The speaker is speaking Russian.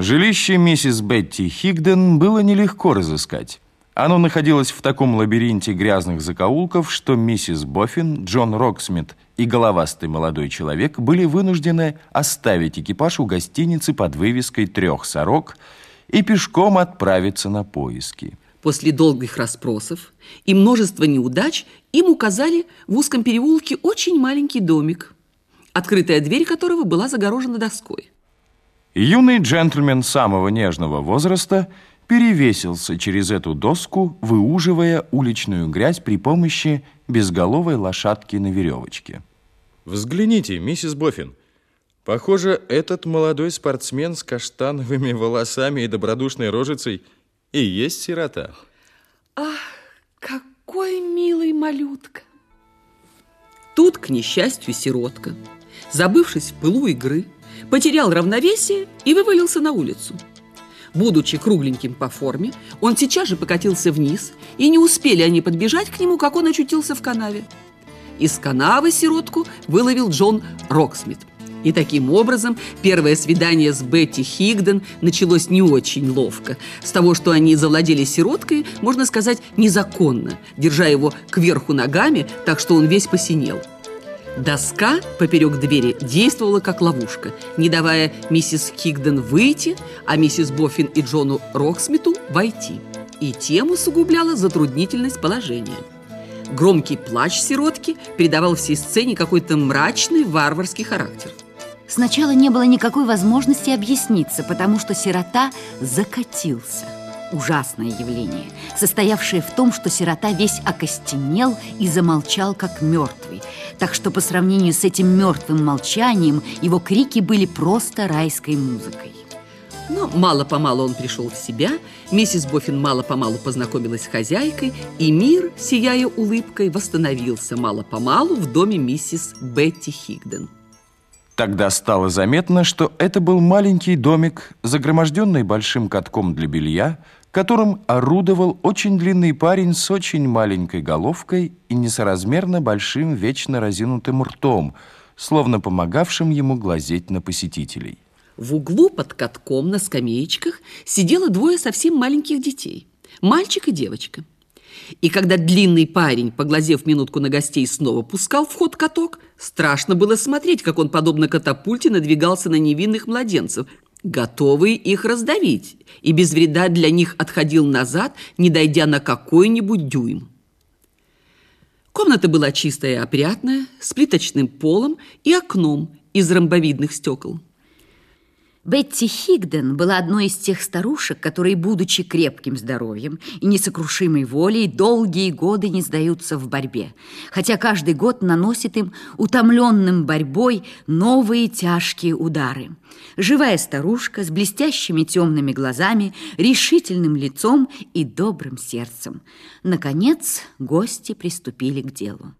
Жилище миссис Бетти Хигден было нелегко разыскать. Оно находилось в таком лабиринте грязных закоулков, что миссис Боффин, Джон Роксмит и головастый молодой человек были вынуждены оставить экипаж у гостиницы под вывеской «Трех сорок» и пешком отправиться на поиски. После долгих расспросов и множества неудач им указали в узком переулке очень маленький домик, открытая дверь которого была загорожена доской. Юный джентльмен самого нежного возраста перевесился через эту доску, выуживая уличную грязь при помощи безголовой лошадки на веревочке. Взгляните, миссис Боффин. Похоже, этот молодой спортсмен с каштановыми волосами и добродушной рожицей и есть сирота. Ах, какой милый малютка! Тут, к несчастью, сиротка, забывшись в пылу игры, потерял равновесие и вывалился на улицу. Будучи кругленьким по форме, он сейчас же покатился вниз, и не успели они подбежать к нему, как он очутился в канаве. Из канавы сиротку выловил Джон Роксмит. И таким образом первое свидание с Бетти Хигден началось не очень ловко. С того, что они завладели сироткой, можно сказать, незаконно, держа его кверху ногами, так что он весь посинел. Доска поперек двери действовала как ловушка, не давая миссис Хигден выйти, а миссис Боффин и Джону Роксмиту войти. И тем усугубляла затруднительность положения. Громкий плач сиротки придавал всей сцене какой-то мрачный варварский характер. Сначала не было никакой возможности объясниться, потому что сирота закатился – ужасное явление, состоявшее в том, что сирота весь окостенел и замолчал, как мертвый. Так что по сравнению с этим мертвым молчанием его крики были просто райской музыкой. Но мало-помалу он пришел в себя, миссис Боффин мало-помалу познакомилась с хозяйкой, и мир, сияя улыбкой, восстановился мало-помалу в доме миссис Бетти Хигден. Тогда стало заметно, что это был маленький домик, загроможденный большим катком для белья, которым орудовал очень длинный парень с очень маленькой головкой и несоразмерно большим вечно разинутым ртом, словно помогавшим ему глазеть на посетителей. В углу под катком на скамеечках сидело двое совсем маленьких детей – мальчик и девочка. И когда длинный парень, поглазев минутку на гостей, снова пускал в ход каток, страшно было смотреть, как он, подобно катапульте, надвигался на невинных младенцев – готовый их раздавить, и без вреда для них отходил назад, не дойдя на какой-нибудь дюйм. Комната была чистая и опрятная, с плиточным полом и окном из ромбовидных стекол. Бетти Хигден была одной из тех старушек, которые, будучи крепким здоровьем и несокрушимой волей, долгие годы не сдаются в борьбе, хотя каждый год наносит им утомленным борьбой новые тяжкие удары. Живая старушка с блестящими темными глазами, решительным лицом и добрым сердцем. Наконец, гости приступили к делу.